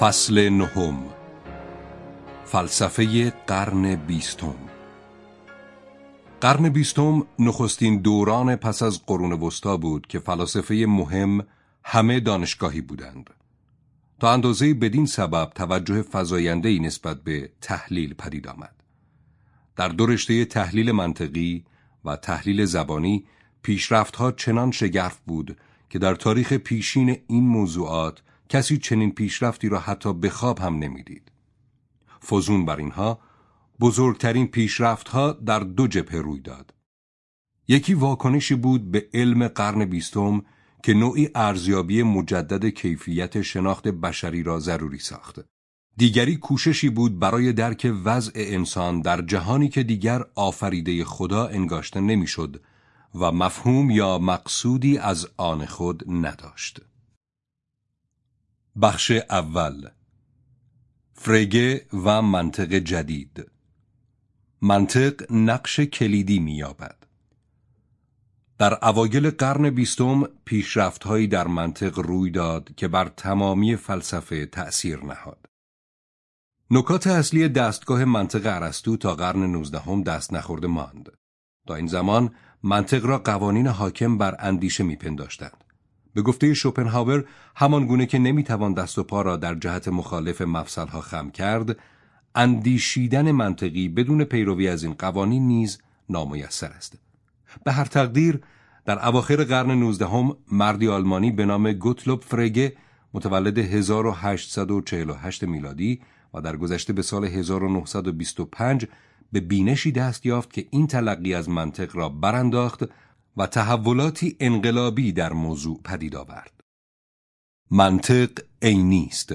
فصل نهم. فلسفه قرن بیستم. قرن بیستم نخستین دوران پس از قرون وسطا بود که فلاسفه مهم همه دانشگاهی بودند. تا اندازه بدین سبب توجه فزاینده‌ای نسبت به تحلیل پدید آمد. در دو رشته تحلیل منطقی و تحلیل زبانی پیشرفتها چنان شگرف بود که در تاریخ پیشین این موضوعات کسی چنین پیشرفتی را حتی به خواب هم نمی‌دید. فزون بر اینها بزرگترین پیشرفتها در دو جبهه روی داد. یکی واکنشی بود به علم قرن بیستم که نوعی ارزیابی مجدد کیفیت شناخت بشری را ضروری ساخت. دیگری کوششی بود برای درک وضع انسان در جهانی که دیگر آفریده خدا انگاشته نمی‌شد و مفهوم یا مقصودی از آن خود نداشت. بخش اول فرگه و منطق جدید منطق نقش کلیدی می‌یابد. در اوایل قرن بیستم پیشرفت‌هایی در منطق روی داد که بر تمامی فلسفه تأثیر نهاد. نکات اصلی دستگاه منطق ارسطو تا قرن نوزدهم دست نخورده ماند. تا این زمان منطق را قوانین حاکم بر اندیشه میپنداشتند. به گفته شوپنهاور همان گونه که نمی‌توان دست و پا را در جهت مخالف مفصلها خم کرد اندیشیدن منطقی بدون پیروی از این قوانین نیز نامیسر است. به هر تقدیر در اواخر قرن نوزدهم مردی آلمانی به نام گوتلوب فرگه متولد 1848 میلادی و در گذشته به سال 1925 به بینشی دست یافت که این تلقی از منطق را برانداخت و تحولاتی انقلابی در موضوع پدید آورد. منطق عینی است.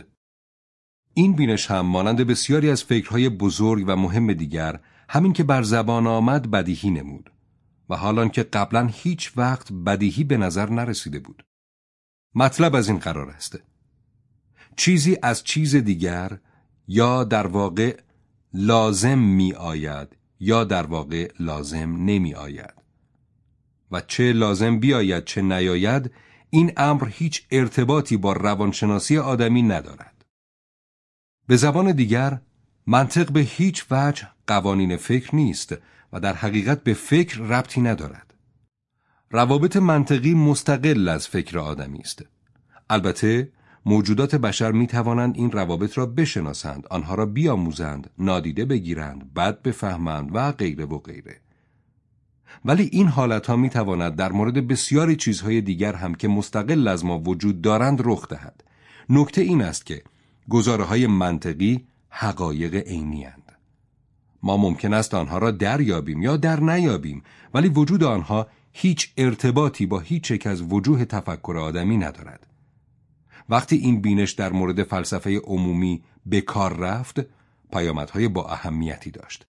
این بینش هم مانند بسیاری از فکرهای بزرگ و مهم دیگر همین که بر زبان آمد بدیهی نمود و حالان که قبلا هیچ وقت بدیهی به نظر نرسیده بود. مطلب از این قرار است. چیزی از چیز دیگر یا در واقع لازم می آید یا در واقع لازم نمی آید. و چه لازم بیاید چه نیاید این امر هیچ ارتباطی با روانشناسی آدمی ندارد. به زبان دیگر منطق به هیچ وجه قوانین فکر نیست و در حقیقت به فکر ربطی ندارد. روابط منطقی مستقل از فکر آدمی است. البته موجودات بشر می توانند این روابط را بشناسند، آنها را بیاموزند، نادیده بگیرند، بد بفهمند و غیره و غیره. ولی این حالت ها می تواند در مورد بسیاری چیزهای دیگر هم که مستقل از ما وجود دارند رخ دهد. نکته این است که گزاره های منطقی حقایق عینی ما ممکن است آنها را دریابیم یا در نیابیم ولی وجود آنها هیچ ارتباطی با هیچ یک از وجوه تفکر آدمی ندارد. وقتی این بینش در مورد فلسفه عمومی به کار رفت، پیامدهای با اهمیتی داشت.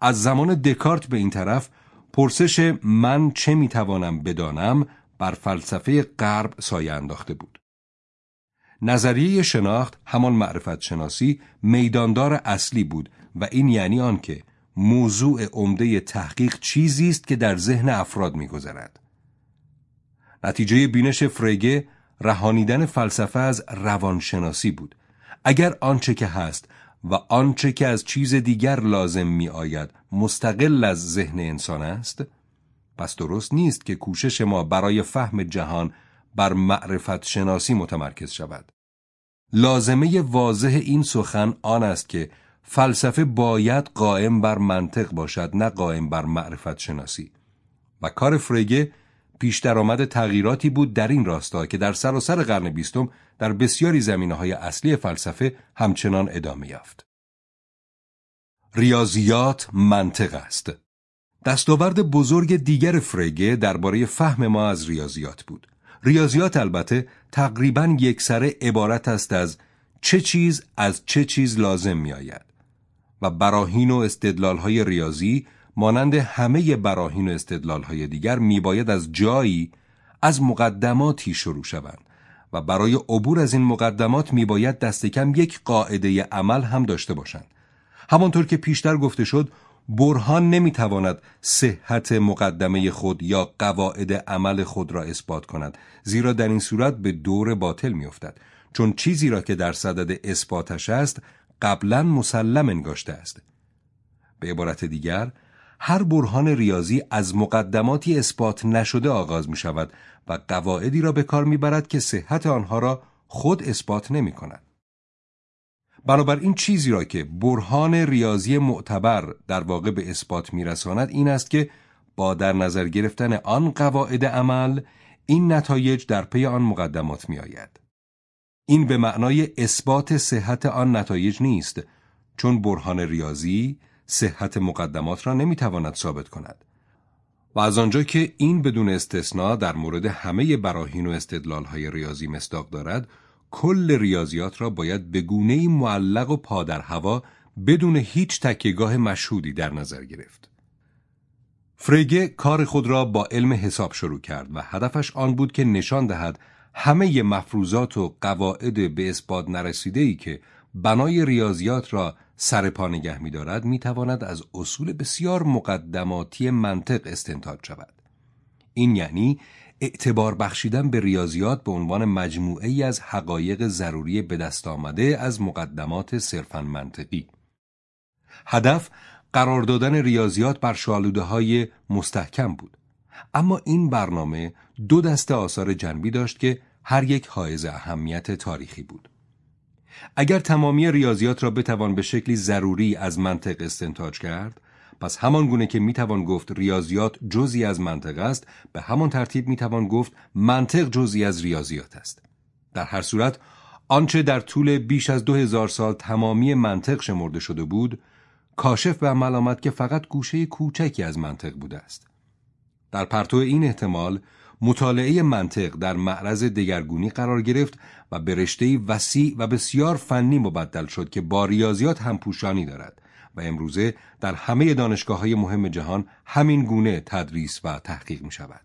از زمان دکارت به این طرف پرسش من چه می‌توانم بدانم بر فلسفه غرب سایه انداخته بود. نظریه شناخت همان معرفت شناسی میداندار اصلی بود و این یعنی آنکه موضوع عمده تحقیق چیزی است که در ذهن افراد میگذرد. نتیجه بینش فرگه رهانیدن فلسفه از روانشناسی بود. اگر آنچه که هست و آنچه که از چیز دیگر لازم می آید مستقل از ذهن انسان است پس درست نیست که کوشش ما برای فهم جهان بر معرفت شناسی متمرکز شود. لازمه واضح این سخن آن است که فلسفه باید قائم بر منطق باشد نه قائم بر معرفت شناسی. و کار فرگه پیش درآمد تغییراتی بود در این راستا که در سراسر قرن بیستم در بسیاری زمینه های اصلی فلسفه همچنان ادامه یافت. ریاضیات منطق است. دستاورد بزرگ دیگر فرگه درباره فهم ما از ریاضیات بود. ریاضیات البته تقریبا سره عبارت است از چه چیز از چه چیز لازم می آید و براهین و استدلال های ریاضی مانند همه براهین و استدلال های دیگر می باید از جایی از مقدماتی شروع شوند و برای عبور از این مقدمات می باید دست کم یک قاعده عمل هم داشته باشند. همانطور که پیشتر گفته شد برهان نمی‌تواند صحت مقدمه خود یا قواعد عمل خود را اثبات کند زیرا در این صورت به دور باطل میافتد چون چیزی را که در صدد اثباتش است قبلا مسلم انگاشته است به عبارت دیگر هر برهان ریاضی از مقدماتی اثبات نشده آغاز می شود و قواعدی را به کار می برد که صحت آنها را خود اثبات نمی کند. بنابراین چیزی را که برهان ریاضی معتبر در واقع به اثبات میرساند این است که با در نظر گرفتن آن قواعد عمل این نتایج در پی آن مقدمات می آید. این به معنای اثبات صحت آن نتایج نیست چون برهان ریاضی صحت مقدمات را نمی‌تواند ثابت کند. و از آنجا که این بدون استثنا در مورد همه براهین و استدلال های ریاضی مصداق دارد کل ریاضیات را باید به گونه معلق و پا در هوا بدون هیچ تکیگاه مشهودی در نظر گرفت. فرگه کار خود را با علم حساب شروع کرد و هدفش آن بود که نشان دهد همه مفروضات و قواعد به اثبات نرسیده ای که بنای ریاضیات را سر پا نگه می دارد می تواند از اصول بسیار مقدماتی منطق استنتاج شود. این یعنی اعتبار بخشیدن به ریاضیات به عنوان مجموعه ای از حقایق ضروری به دست آمده از مقدمات صرفا منطقی. هدف قرار دادن ریاضیات بر شالوده های مستحکم بود. اما این برنامه دو دسته آثار جنبی داشت که هر یک حائز اهمیت تاریخی بود. اگر تمامی ریاضیات را بتوان به شکلی ضروری از منطق استنتاج کرد پس همان گونه که می‌توان گفت ریاضیات جزی از منطق است به همان ترتیب می‌توان گفت منطق جزی از ریاضیات است. در هر صورت آنچه در طول بیش از دو هزار سال تمامی منطق شمرده شده بود کاشف به عمل آمد که فقط گوشه کوچکی از منطق بوده است. در پرتو این احتمال مطالعه منطق در معرض دگرگونی قرار گرفت و به وسیع و بسیار فنی مبدل شد که با ریاضیات هم پوشانی دارد و امروزه در همه دانشگاه های مهم جهان همین گونه تدریس و تحقیق می شود.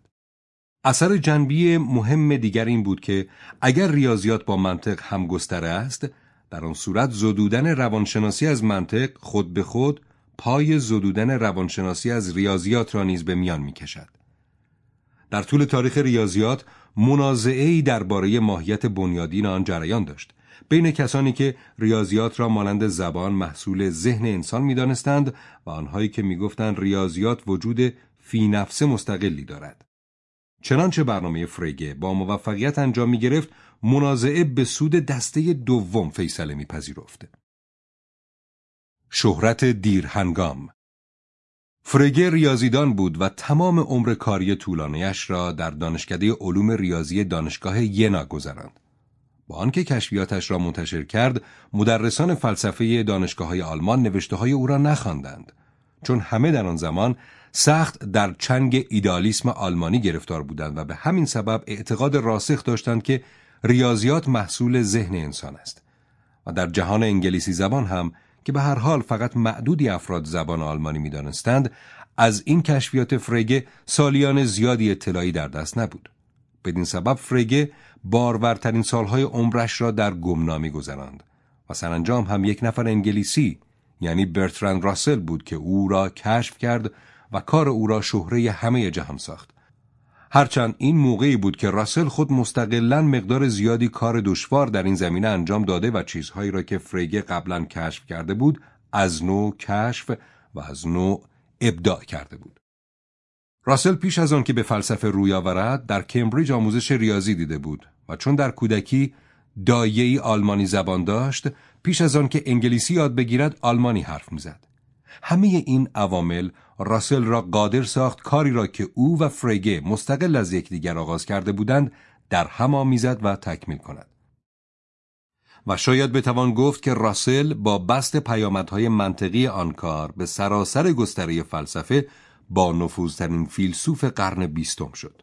اثر جنبی مهم دیگر این بود که اگر ریاضیات با منطق هم گستره است در آن صورت زدودن روانشناسی از منطق خود به خود پای زدودن روانشناسی از ریاضیات را نیز به میان می کشد. در طول تاریخ ریاضیات منازعه‌ای درباره ماهیت بنیادین آن جریان داشت بین کسانی که ریاضیات را مانند زبان محصول ذهن انسان می‌دانستند و آنهایی که می‌گفتند ریاضیات وجود فی نفس مستقلی دارد چنانچه برنامه فرگه با موفقیت انجام می گرفت منازعه به سود دسته دوم فیصله میپذیرفت. شهرت دیرهنگام فرگه ریاضیدان بود و تمام عمر کاری طولانیش را در دانشکده علوم ریاضی دانشگاه ینا گذراند. با آنکه کشفیاتش را منتشر کرد، مدرسان فلسفه دانشگاه های آلمان نوشته های او را نخواندند، چون همه در آن زمان سخت در چنگ ایدالیسم آلمانی گرفتار بودند و به همین سبب اعتقاد راسخ داشتند که ریاضیات محصول ذهن انسان است و در جهان انگلیسی زبان هم که به هر حال فقط معدودی افراد زبان آلمانی می‌دانستند از این کشفیات فرگه سالیان زیادی اطلاعی در دست نبود. بدین سبب فرگه بارورترین سالهای عمرش را در گمنامی گذراند و سرانجام هم یک نفر انگلیسی یعنی برترند راسل بود که او را کشف کرد و کار او را شهره همه جهان ساخت. هرچند این موقعی بود که راسل خود مستقلا مقدار زیادی کار دشوار در این زمینه انجام داده و چیزهایی را که فریگه قبلا کشف کرده بود از نوع کشف و از نوع ابداع کرده بود. راسل پیش از آن که به فلسفه روی آورد در کمبریج آموزش ریاضی دیده بود و چون در کودکی دایه‌ای آلمانی زبان داشت پیش از آن که انگلیسی یاد بگیرد آلمانی حرف می‌زد. همه این عوامل راسل را قادر ساخت کاری را که او و فرگه مستقل از یکدیگر آغاز کرده بودند در هم آمیزد و تکمیل کند. و شاید بتوان گفت که راسل با بست پیامدهای منطقی آن کار به سراسر گستره فلسفه با نفوذترین فیلسوف قرن بیستم شد.